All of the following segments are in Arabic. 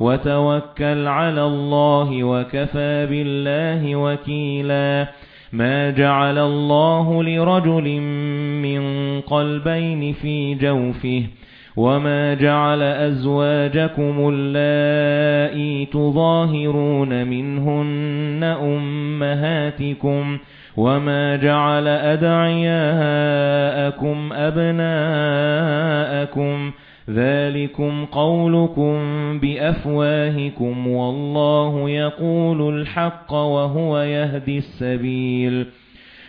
وتوكل على الله وكفى بالله وكيلا. ما جعل الله لرجل من قلبين في جوفه وما جعل أزواجكم اللائي تظاهرون منهن أمهاتكم وما جعل أدعياءكم أبناءكم ذَلِكُمْ قَوْلُكُمْ بِأَفْوَاهِكُمْ وَاللَّهُ يَقُولُ الْحَقَّ وَهُوَ يَهْدِي السَّبِيلَ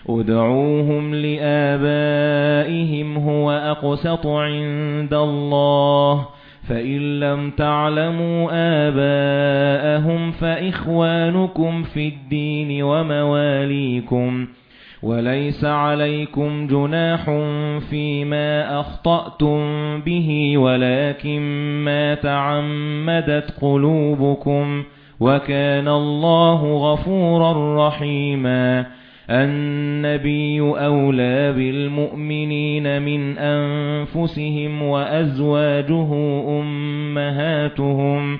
ادْعُوهُمْ لِآبَائِهِمْ هُوَ أَقْسَطُ عِندَ اللَّهِ فَإِن لَّمْ تَعْلَمُوا آبَاءَهُمْ فَإِخْوَانُكُمْ فِي الدِّينِ وَمَوَالِيكُمْ وَلَيْسَ عَلَيْكُمْ جُنَاحٌ فِيمَا أَخْطَأْتُم بِهِ وَلَكِن مَّا تَعَمَّدَتْ قُلُوبُكُمْ وَكَانَ اللَّهُ غَفُورًا رَّحِيمًا. النَّبِيُّ أَوْلَى بِالْمُؤْمِنِينَ مِنْ أَنفُسِهِمْ وَأَزْوَاجُهُ أُمَّهَاتُهُمْ.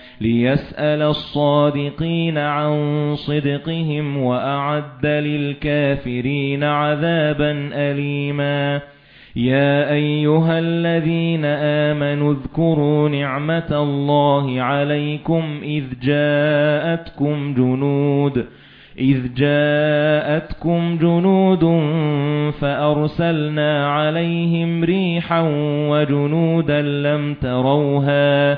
لِيَسْأَلَ الصَّادِقِينَ عَن صِدْقِهِمْ وَأَعَدَّ لِلْكَافِرِينَ عَذَابًا أَلِيمًا يَا أَيُّهَا الَّذِينَ آمَنُوا اذْكُرُوا نِعْمَةَ اللَّهِ عَلَيْكُمْ إِذْ جَاءَتْكُمْ جُنُودٌ إِذْ جَاءَتْكُمْ جُنُودٌ فَأَرْسَلْنَا عَلَيْهِمْ رِيحًا وَجُنُودًا لَّمْ تَرَوْهَا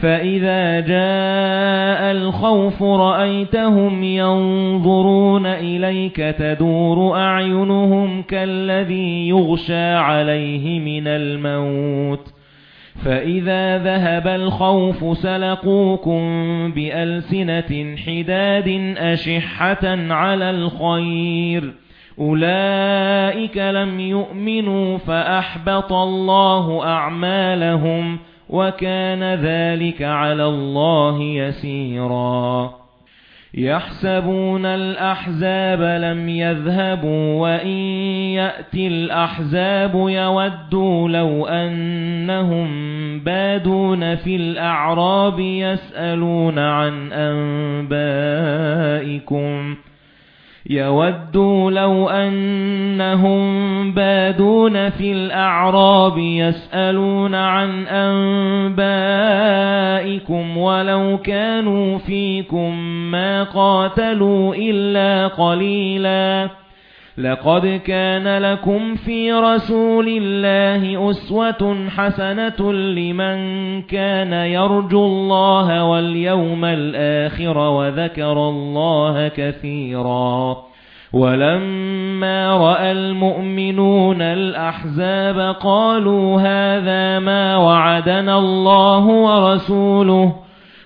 فَإِذَا جَاءَ الْخَوْفُ رَأَيْتَهُمْ يَنظُرُونَ إِلَيْكَ تَدُورُ أَعْيُنُهُمْ كَالَّذِي يُغْشَى عَلَيْهِ مِنَ الْمَوْتِ فَإِذَا ذَهَبَ الْخَوْفُ سَلَقُوكُم بِأَلْسِنَةٍ حِدَادٍ أَشِحَّةً عَلَى الْخَيْرِ أُولَئِكَ لَمْ يُؤْمِنُوا فَأَحْبَطَ اللَّهُ أَعْمَالَهُمْ وَكَانَ ذَلِكَ عَلَى اللَّهِ يَسِيرًا. يَحْسَبُونَ الْأَحْزَابَ لَمْ يَذْهَبُوا وَإِنْ يَأْتِ الْأَحْزَابُ يَوَدُّوا لَوْ أَنَّهُمْ بَادُونَ فِي الْأَعْرَابِ يَسْأَلُونَ عَنْ أَنْبَائِكُمْ. يَوَدُّوا لَوْ أَنَّهُمْ بَادُونَ فِي الْأَعْرَابِ يَسْأَلُونَ عَنْ أَنْبَائِكُمْ وَلَوْ كَانُوا فِيكُمْ مَا قَاتَلُوا إِلَّا قَلِيلًا لَقَدْ كَانَ لَكُمْ فِي رَسُولِ اللَّهِ أُسْوَةٌ حَسَنَةٌ لِمَن كَانَ يَرْجُو اللَّهَ وَالْيَوْمَ الْآخِرَ وَذَكَرَ اللَّهَ كَثِيرًا. وَلَمَّا رَأَى الْمُؤْمِنُونَ الْأَحْزَابَ قَالُوا هَذَا مَا وَعَدَنَا اللَّهُ وَرَسُولُهُ.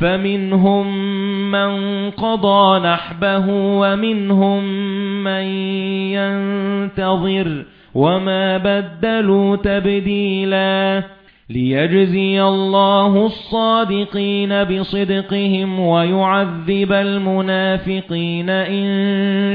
فَمِنْهُمْ مَنْ قَضَى نَحْبَهُ وَمِنْهُمْ مَنْ يَنْتَظِرُ وَمَا بَدَّلُوا تَبْدِيلًا لِيَجْزِيَ اللَّهُ الصَّادِقِينَ بِصِدْقِهِمْ وَيُعَذِّبَ الْمُنَافِقِينَ إِن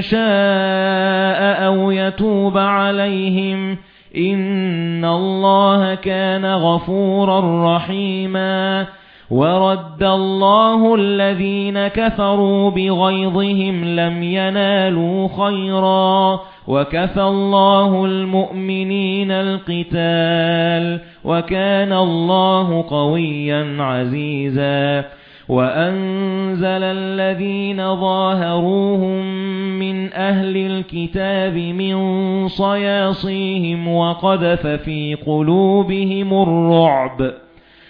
شَاءَ أَوْ يَتُوبَ عَلَيْهِمْ إِنَّ اللَّهَ كَانَ غَفُورًا رَّحِيمًا وَرَدَّ اللَّهُ الَّذِينَ كَفَرُوا بِغَيظِهِمْ لَمْ يَنَالُوا خَيْرًا وَكَفَى اللَّهُ الْمُؤْمِنِينَ الْقِتَالَ وَكَانَ اللَّهُ قَوِيًّا عَزِيزًا وَأَنزَلَ الَّذِينَ ظَاهَرُوهُم مِّنْ أَهْلِ الْكِتَابِ مِنْ صَيَاصِيهِمْ وَقَذَفَ فِي قُلُوبِهِمُ الرُّعْبَ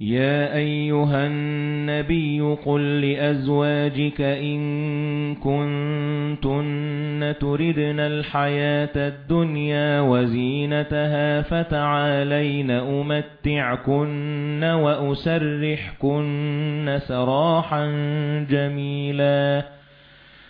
يَا أَيُّهَا النَّبِيُّ قُل لِّأَزْوَاجِكَ إِن كُنتُنَّ تُرِدْنَ الْحَيَاةَ الدُّنْيَا وَزِينَتَهَا فَتَعَالَيْنَ أُمَتِّعْكُنَّ وَأُسَرِّحْكُنَّ سَرَاحًا جَمِيلًا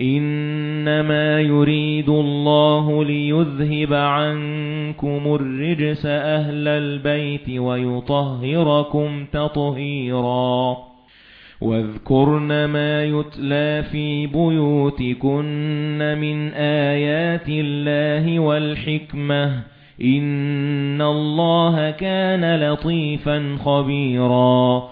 إِنَّمَا يُرِيدُ اللَّهُ لِيُذْهِبَ عَنكُمُ الرِّجْسَ أَهْلَ الْبَيْتِ وَيُطَهِّرَكُمْ تَطْهِيرًا. وَاذْكُرْنَ مَا يُتْلَى فِي بُيُوتِكُنَّ مِنْ آيَاتِ اللَّهِ وَالْحِكْمَةِ. إِنَّ اللَّهَ كَانَ لَطِيفًا خَبِيرًا.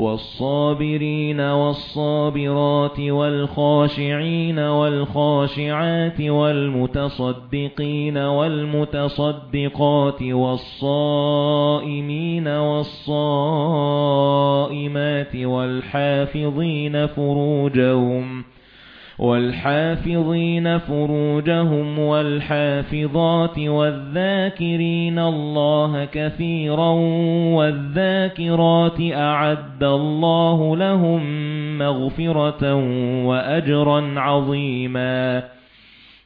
وَالصَّابِرِينَ وَالصَّابِرَاتِ وَالْخَاشِعِينَ وَالْخَاشِعَاتِ وَالْمُتَصَدِّقِينَ وَالْمُتَصَدِّقَاتِ وَالصَّائِمِينَ وَالصَّائِمَاتِ وَالْحَافِظِينَ فُرُوجَهُمْ وَالْحَافِظِينَ فُرُوجَهُمْ وَالْحَافِظَاتِ وَالذَّاكِرِينَ اللَّهَ كَثِيرًا وَالذَّاكِرَاتِ أَعَدَّ اللَّهُ لَهُم مَّغْفِرَةً وَأَجْرًا عَظِيمًا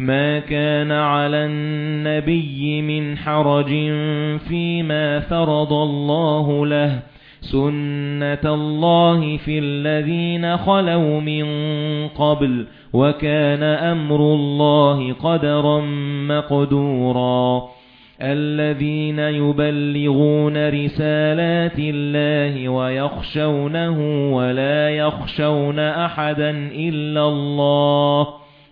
مَا كَانَ عَلَى النَّبِيِّ مِنْ حَرَجٍ فِيمَا فَرَضَ اللَّهُ لَهُ. سُنَّةَ اللَّهِ فِي الَّذِينَ خَلَوْا مِن قَبْلُ وَكَانَ أَمْرُ اللَّهِ قَدَرًا مَّقْدُورًا. الَّذِينَ يُبَلِّغُونَ رِسَالَاتِ اللَّهِ وَيَخْشَوْنَهُ وَلَا يَخْشَوْنَ أَحَدًا إِلَّا اللَّهَ.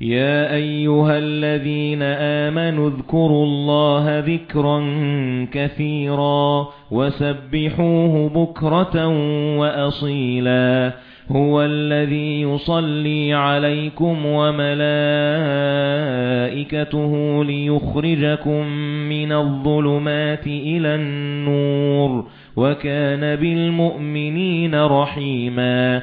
يَا أَيُّهَا الَّذِينَ آمَنُوا اذْكُرُوا اللَّهَ ذِكْرًا كَثِيرًا وَسَبِّحُوهُ بُكْرَةً وَأَصِيلًا هُوَ الَّذِي يُصَلِّي عَلَيْكُمْ وَمَلَائِكَتُهُ لِيُخْرِجَكُم مِّنَ الظُّلُمَاتِ إِلَى النُّورِ وَكَانَ بِالْمُؤْمِنِينَ رَحِيمًا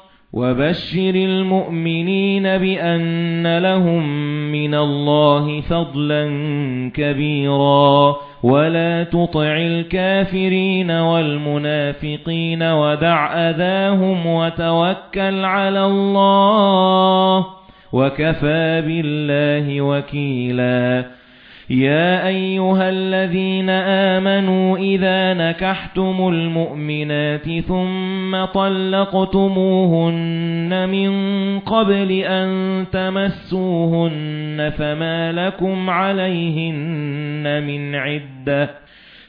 وبشر المؤمنين بأن لهم من الله فضلا كبيرا. ولا تطع الكافرين والمنافقين ودع أذاهم وتوكل على الله وكفى بالله وكيلا. يا أيها الذين آمنوا إذا نكحتم المؤمنات ثم طلقتموهن من قبل أن تمسوهن فما لكم عليهن من عدة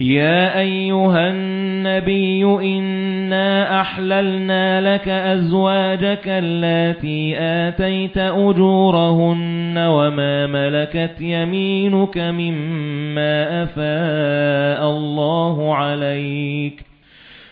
يا أيها النبي إنا أحللنا لك أزواجك التي آتيت أجورهن وما ملكت يمينك مما أفاء الله عليك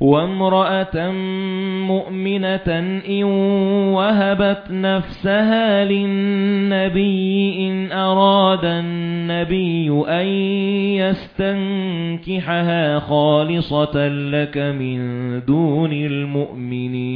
وَامْرَأَةً مُؤْمِنَةً إِن وَهَبَتْ نَفْسَهَا لِلنَّبِيِّ إِن أَرَادَ النَّبِيُّ أَن يَسْتَنكِحَهَا خَالِصَةً لَّكَ مِن دُونِ الْمُؤْمِنِينَ.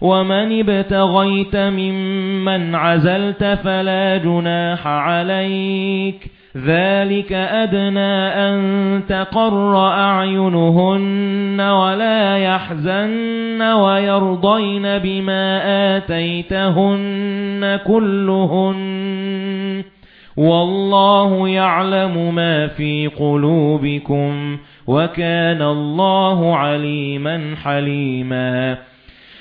وَمَنِ ابْتَغَيْتَ مِمَّنْ عَزَلْتَ فَلَا جُنَاحَ عَلَيْكَ ذَلِكَ أَدْنَى أَن تَقَرَّ أَعْيُنُهُنَّ وَلَا يَحْزَنَّ وَيَرْضَيْنَ بِمَا آتَيْتَهُنَّ كُلُّهُنَّ وَاللَّهُ يَعْلَمُ مَا فِي قُلُوبِكُمْ وَكَانَ اللَّهُ عَلِيمًا حَلِيمًا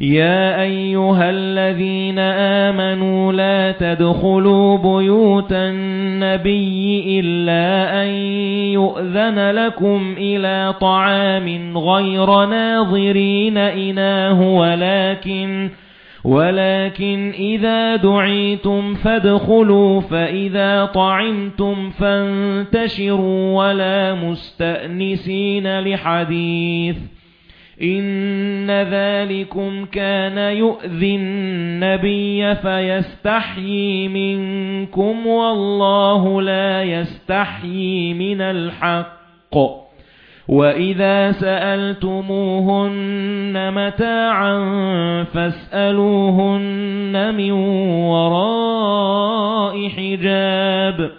يا أيها الذين آمنوا لا تدخلوا بيوت النبي إلا أن يؤذن لكم إلى طعام غير ناظرين إناه ولكن ولكن إذا دعيتم فادخلوا فإذا طعمتم فانتشروا ولا مستأنسين لحديث إِنَّ ذَلِكُمْ كَانَ يُؤْذِي النَّبِيَّ فَيَسْتَحْيِي مِنكُمْ وَاللَّهُ لَا يَسْتَحْيِي مِنَ الْحَقِّ وَإِذَا سَأَلْتُمُوهُنَّ مَتَاعًا فَاسْأَلُوهُنَّ مِنْ وَرَاءِ حِجَابٍ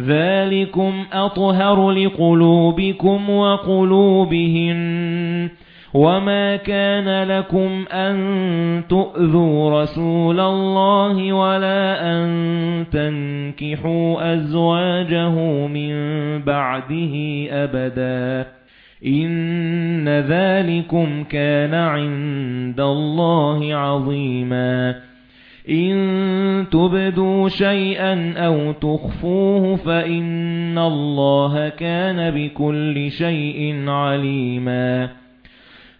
ذَلِكُمْ أَطْهَرُ لِقُلُوبِكُمْ وَقُلُوبِهِنَّ وَمَا كَانَ لَكُمْ أَن تُؤْذُوا رَسُولَ اللَّهِ وَلَا أَن تَنكِحُوا أَزْوَاجَهُ مِن بَعْدِهِ أَبَدًا إِنَّ ذَلِكُمْ كَانَ عِندَ اللَّهِ عَظِيمًا إِن تُبْدُوا شَيْئًا أَوْ تُخْفُوهُ فَإِنَّ اللَّهَ كَانَ بِكُلِّ شَيْءٍ عَلِيمًا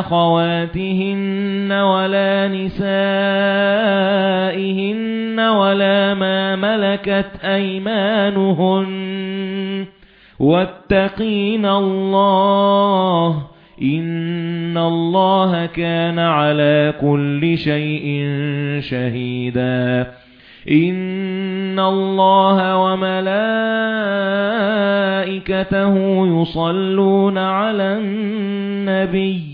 أخواتهن ولا نسائهن ولا ما ملكت أيمانهن. واتقين الله. إن الله كان على كل شيء شهيدا. إن الله وملائكته يصلون على النبي.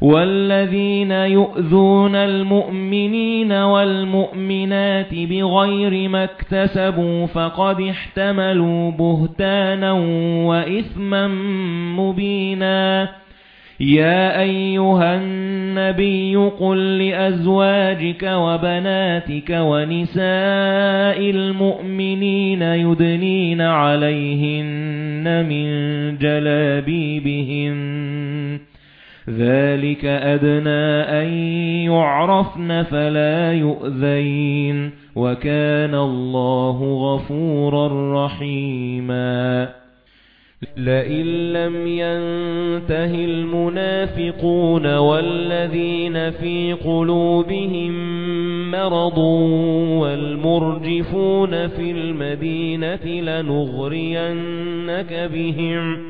والذين يؤذون المؤمنين والمؤمنات بغير ما اكتسبوا فقد احتملوا بهتانا وإثما مبينا. يا أيها النبي قل لأزواجك وبناتك ونساء المؤمنين يدنين عليهن من جلابيبهن ذلك أدنى أن يعرفن فلا يؤذين وكان الله غفورا رحيما لئن لم ينته المنافقون والذين في قلوبهم مرض والمرجفون في المدينة لنغرينك بهم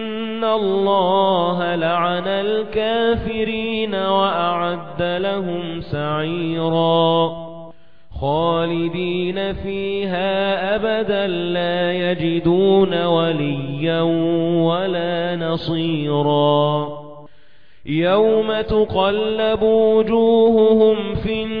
الله لعن الكافرين وأعد لهم سعيرا خالدين فيها أبدا لا يجدون وليا ولا نصيرا يوم تقلب وجوههم في النار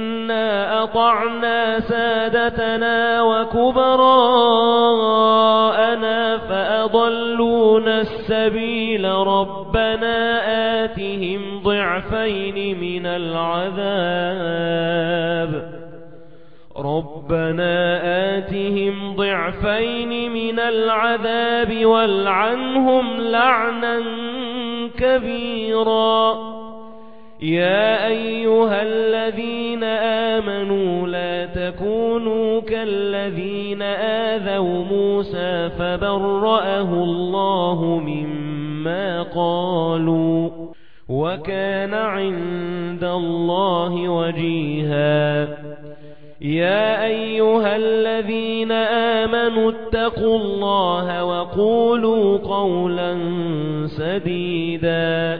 أطعنا سادتنا وكبراءنا فأضلونا السبيل ربنا آتهم ضعفين من العذاب ربنا آتهم ضعفين من العذاب والعنهم لعنا كبيرا يا أيها الذين آمنوا لا تكونوا كالذين آذوا موسى فبرأه الله مما قالوا وكان عند الله وجيها. يا أيها الذين آمنوا اتقوا الله وقولوا قولا سديدا.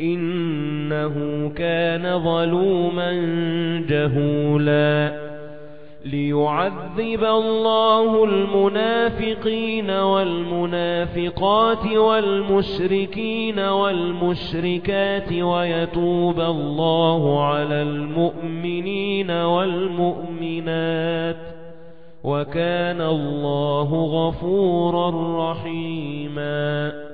إِنَّهُ كَانَ ظَلُومًا جَهُولًا. لِيُعَذِّبَ اللَّهُ الْمُنَافِقِينَ وَالْمُنَافِقَاتِ وَالْمُشْرِكِينَ وَالْمُشْرِكَاتِ وَيَتُوبَ اللَّهُ عَلَى الْمُؤْمِنِينَ وَالْمُؤْمِنَاتِ. وَكَانَ اللَّهُ غَفُورًا رَّحِيمًا.